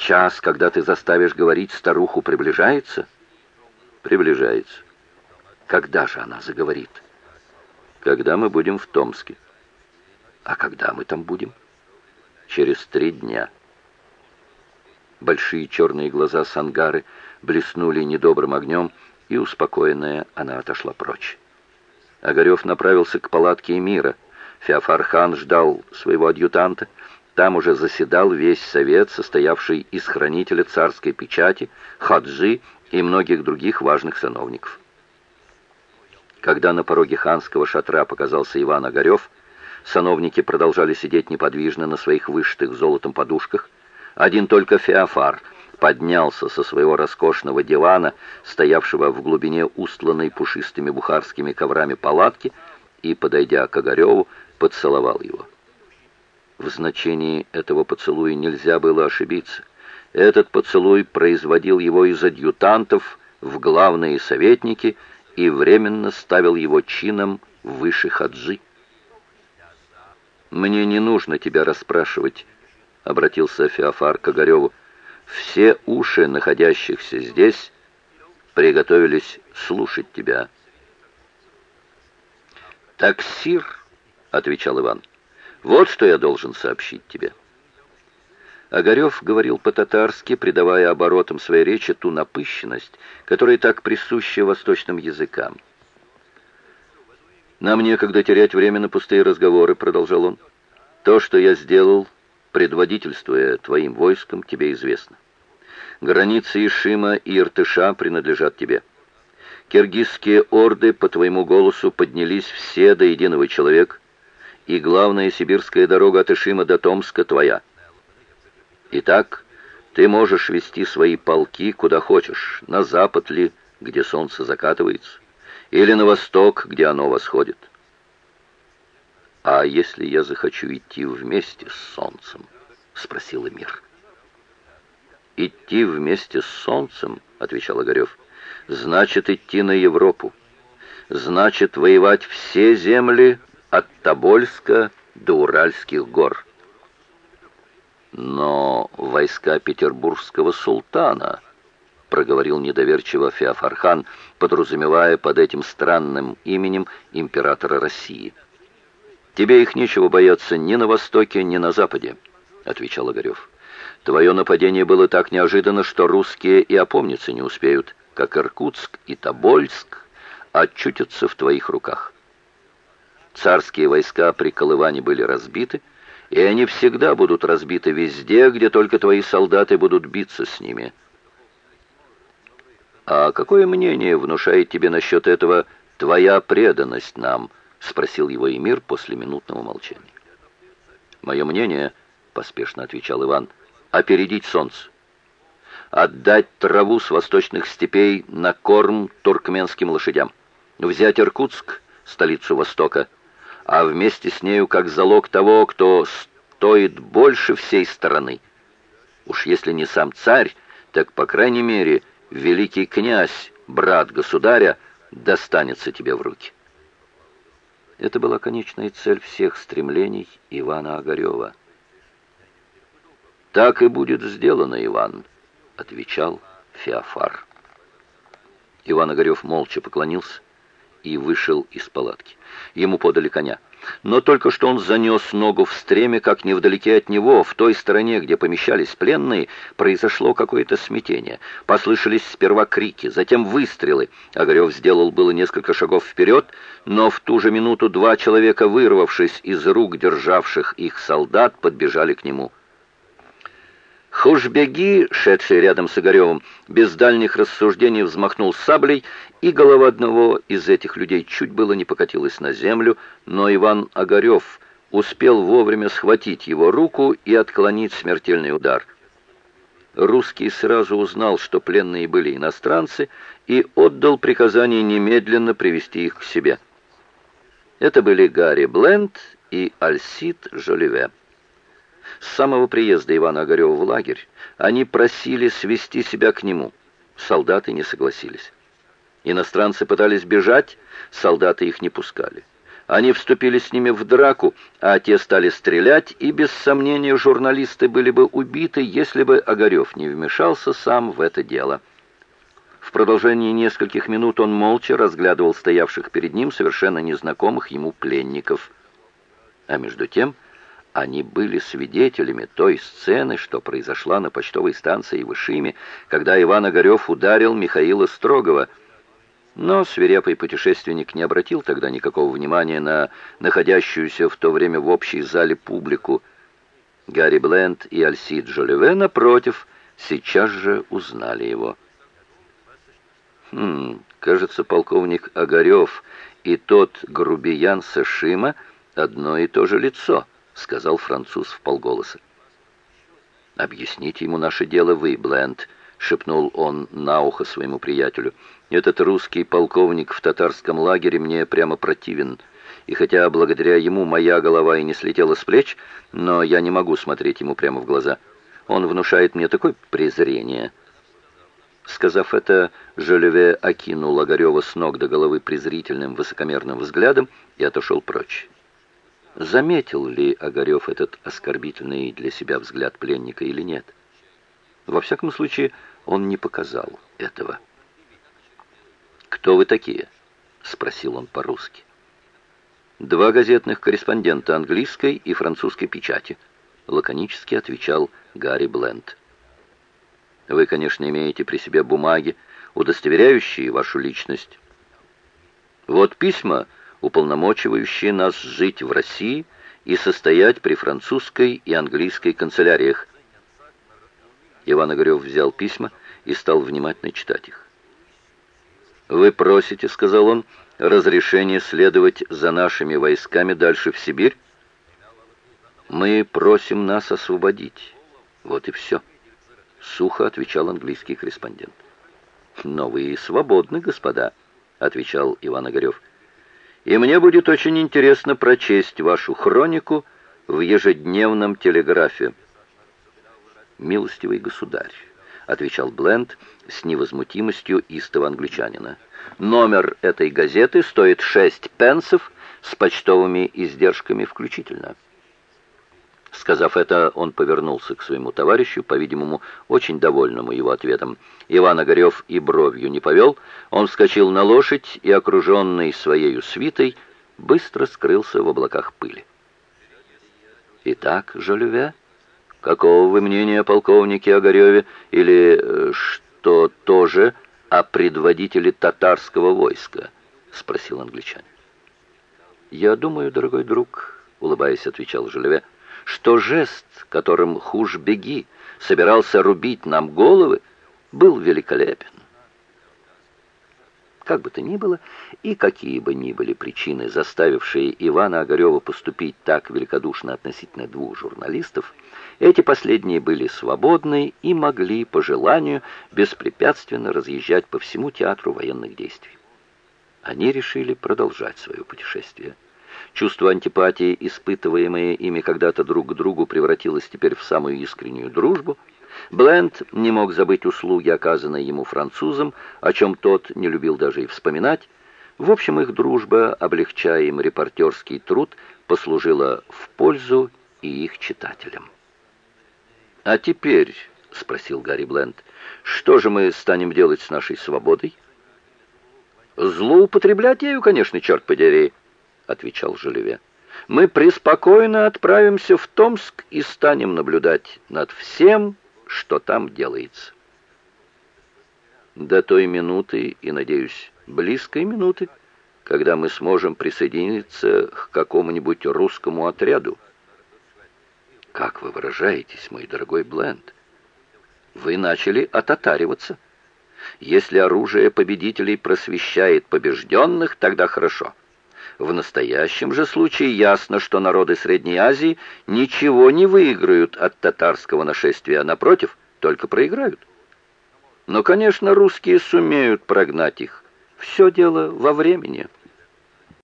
час, когда ты заставишь говорить старуху, приближается? Приближается. Когда же она заговорит? Когда мы будем в Томске. А когда мы там будем? Через три дня. Большие черные глаза Сангары блеснули недобрым огнем, и, успокоенная, она отошла прочь. Огарев направился к палатке Эмира. Феофархан ждал своего адъютанта. Там уже заседал весь совет, состоявший из хранителя царской печати, хаджи и многих других важных сановников. Когда на пороге ханского шатра показался Иван Огарев, сановники продолжали сидеть неподвижно на своих вышитых золотом подушках. Один только Феофар поднялся со своего роскошного дивана, стоявшего в глубине устланной пушистыми бухарскими коврами палатки, и, подойдя к Огареву, поцеловал его. В значении этого поцелуя нельзя было ошибиться. Этот поцелуй производил его из адъютантов в главные советники и временно ставил его чином выше хаджи. «Мне не нужно тебя расспрашивать», — обратился Феофар к Огареву. «Все уши, находящихся здесь, приготовились слушать тебя». «Таксир», — отвечал Иван, — «вот что я должен сообщить тебе». Огарев говорил по-татарски, придавая оборотам своей речи ту напыщенность, которая так присуща восточным языкам. «Нам некогда терять время на пустые разговоры», — продолжал он. «То, что я сделал, предводительствуя твоим войском, тебе известно. Границы Ишима и Иртыша принадлежат тебе. Киргизские орды по твоему голосу поднялись все до единого человека, и главная сибирская дорога от Ишима до Томска твоя. Итак, ты можешь вести свои полки куда хочешь, на запад ли, где солнце закатывается, или на восток, где оно восходит. «А если я захочу идти вместе с солнцем?» — спросил Эмир. «Идти вместе с солнцем», — отвечал Огарев, — «значит идти на Европу. Значит воевать все земли от Тобольска до Уральских гор». «Но войска петербургского султана», — проговорил недоверчиво Феофархан, подразумевая под этим странным именем императора России. «Тебе их нечего бояться ни на востоке, ни на западе», — отвечал Огарев. «Твое нападение было так неожиданно, что русские и опомниться не успеют, как Иркутск и Тобольск очутятся в твоих руках». Царские войска при Колыване были разбиты, и они всегда будут разбиты везде, где только твои солдаты будут биться с ними. А какое мнение внушает тебе насчет этого твоя преданность нам?» — спросил его Эмир после минутного молчания. «Мое мнение, — поспешно отвечал Иван, — опередить солнце. Отдать траву с восточных степей на корм туркменским лошадям. Взять Иркутск, столицу Востока, — а вместе с нею как залог того, кто стоит больше всей стороны. Уж если не сам царь, так, по крайней мере, великий князь, брат государя, достанется тебе в руки. Это была конечная цель всех стремлений Ивана Огарева. «Так и будет сделано, Иван», — отвечал Феофар. Иван Огарев молча поклонился и вышел из палатки. Ему подали коня. Но только что он занес ногу в стреме, как невдалеке от него, в той стороне, где помещались пленные, произошло какое-то смятение. Послышались сперва крики, затем выстрелы. Огарев сделал было несколько шагов вперед, но в ту же минуту два человека, вырвавшись из рук державших их солдат, подбежали к нему. Хушбеги, шедший рядом с Огаревым, без дальних рассуждений взмахнул саблей, и голова одного из этих людей чуть было не покатилась на землю, но Иван Огарев успел вовремя схватить его руку и отклонить смертельный удар. Русский сразу узнал, что пленные были иностранцы, и отдал приказание немедленно привести их к себе. Это были Гарри Бленд и Альсид Жолеве. С самого приезда Ивана Огарева в лагерь они просили свести себя к нему. Солдаты не согласились. Иностранцы пытались бежать, солдаты их не пускали. Они вступили с ними в драку, а те стали стрелять, и без сомнения журналисты были бы убиты, если бы Огарев не вмешался сам в это дело. В продолжении нескольких минут он молча разглядывал стоявших перед ним совершенно незнакомых ему пленников. А между тем они были свидетелями той сцены, что произошла на почтовой станции в Ишиме, когда Иван Огарев ударил Михаила Строгова – но свирепый путешественник не обратил тогда никакого внимания на находящуюся в то время в общей зале публику. Гарри Бленд и Альсид Жолеве, напротив, сейчас же узнали его. «Хм, кажется, полковник Огарев и тот грубиян Сашима одно и то же лицо», — сказал француз в полголоса. «Объясните ему наше дело вы, Бленд», — шепнул он на ухо своему приятелю. Этот русский полковник в татарском лагере мне прямо противен. И хотя благодаря ему моя голова и не слетела с плеч, но я не могу смотреть ему прямо в глаза. Он внушает мне такое презрение. Сказав это, Жолеве окинул Огарева с ног до головы презрительным высокомерным взглядом и отошел прочь. Заметил ли Огарев этот оскорбительный для себя взгляд пленника или нет? Во всяком случае, он не показал этого. «Кто вы такие?» — спросил он по-русски. «Два газетных корреспондента английской и французской печати», — лаконически отвечал Гарри Бленд. «Вы, конечно, имеете при себе бумаги, удостоверяющие вашу личность. Вот письма, уполномочивающие нас жить в России и состоять при французской и английской канцеляриях». Иван Огарев взял письма и стал внимательно читать их. «Вы просите, — сказал он, — разрешение следовать за нашими войсками дальше в Сибирь? Мы просим нас освободить. Вот и все», — сухо отвечал английский корреспондент. «Но вы свободны, господа», — отвечал Иван Огарев. «И мне будет очень интересно прочесть вашу хронику в ежедневном телеграфе». «Милостивый государь», отвечал Бленд с невозмутимостью истого англичанина. Номер этой газеты стоит шесть пенсов с почтовыми издержками включительно. Сказав это, он повернулся к своему товарищу, по-видимому, очень довольному его ответом. Иван Огарев и бровью не повел, он вскочил на лошадь и, окруженный своей свитой, быстро скрылся в облаках пыли. «Итак, Жолюве», Какого вы мнения о полковнике Огареве или, э, что тоже, о предводителе татарского войска?» — спросил англичанин. «Я думаю, дорогой друг», — улыбаясь, отвечал Жильве, «что жест, которым Хуш-Беги собирался рубить нам головы, был великолепен. Как бы то ни было, и какие бы ни были причины, заставившие Ивана Огарева поступить так великодушно относительно двух журналистов, эти последние были свободны и могли, по желанию, беспрепятственно разъезжать по всему театру военных действий. Они решили продолжать свое путешествие. Чувство антипатии, испытываемое ими когда-то друг к другу, превратилось теперь в самую искреннюю дружбу – Бленд не мог забыть услуги, оказанные ему французом, о чем тот не любил даже и вспоминать. В общем, их дружба, облегчая им репортерский труд, послужила в пользу и их читателям. «А теперь», — спросил Гарри Бленд, — «что же мы станем делать с нашей свободой?» «Злоупотреблять ею, конечно, черт подери», — отвечал Жолеве. «Мы преспокойно отправимся в Томск и станем наблюдать над всем, что там делается. До той минуты, и, надеюсь, близкой минуты, когда мы сможем присоединиться к какому-нибудь русскому отряду. Как вы выражаетесь, мой дорогой Бленд? Вы начали ототариваться. Если оружие победителей просвещает побежденных, тогда хорошо. В настоящем же случае ясно, что народы Средней Азии ничего не выиграют от татарского нашествия, а напротив, только проиграют. Но, конечно, русские сумеют прогнать их. Все дело во времени.